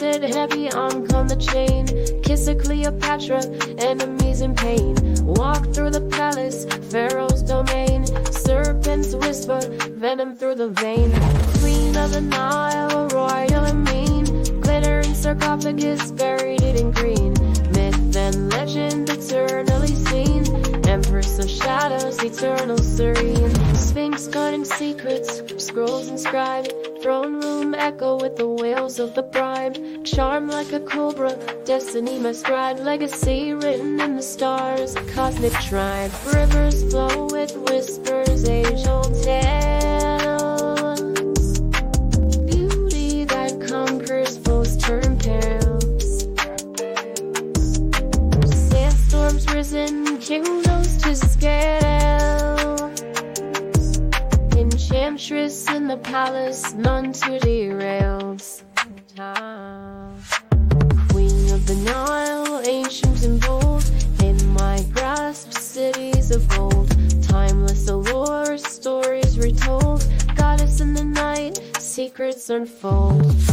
sit heavy on come the chain. Kiss a Cleopatra, enemies in pain. Walk through the palace, Pharaoh's domain. Serpents whisper, venom through the vein. Queen of the Nile, royal and mean. Glittering sarcophagus, buried in green. Myth and legend, eternally seen. Empress of shadows, eternal serene. Sphinx guarding secrets, scrolls inscribed. Throne room echo with the wails of the bride. Charm like a cobra, destiny must ride. Legacy written in the stars, cosmic tribe. Rivers flow with whispers, age old tales. Beauty that conquers foes turn pales. Sandstorms risen, kingdoms to scale. Enchantress in the palace, none to derail. Queen of the Nile, ancient and bold. In my grasp, cities of gold. Timeless allure, stories retold. Goddess in the night, secrets unfold.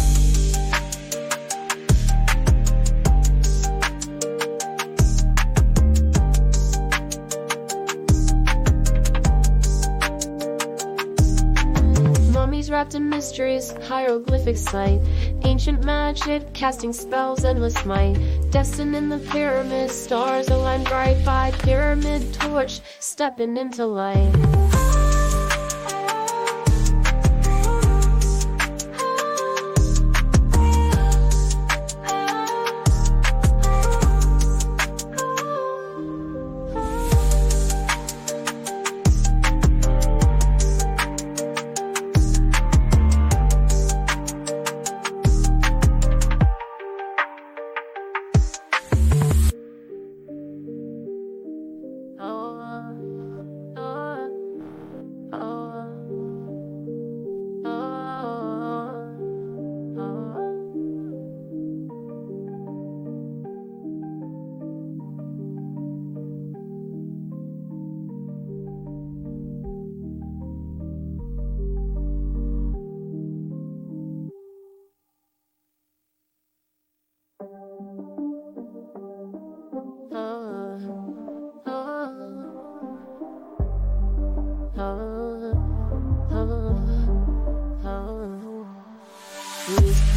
Wrapped in mysteries, hieroglyphic sight. Ancient magic, casting spells, endless might. Destined in the pyramid, stars align bright by pyramid torch, stepping into light.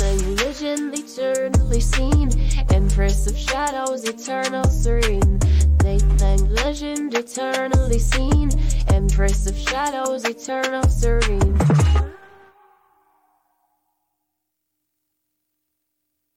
Religion eternally seen, Empress of shadows, eternal serene. They thank legend eternally seen, Empress of shadows, eternal serene.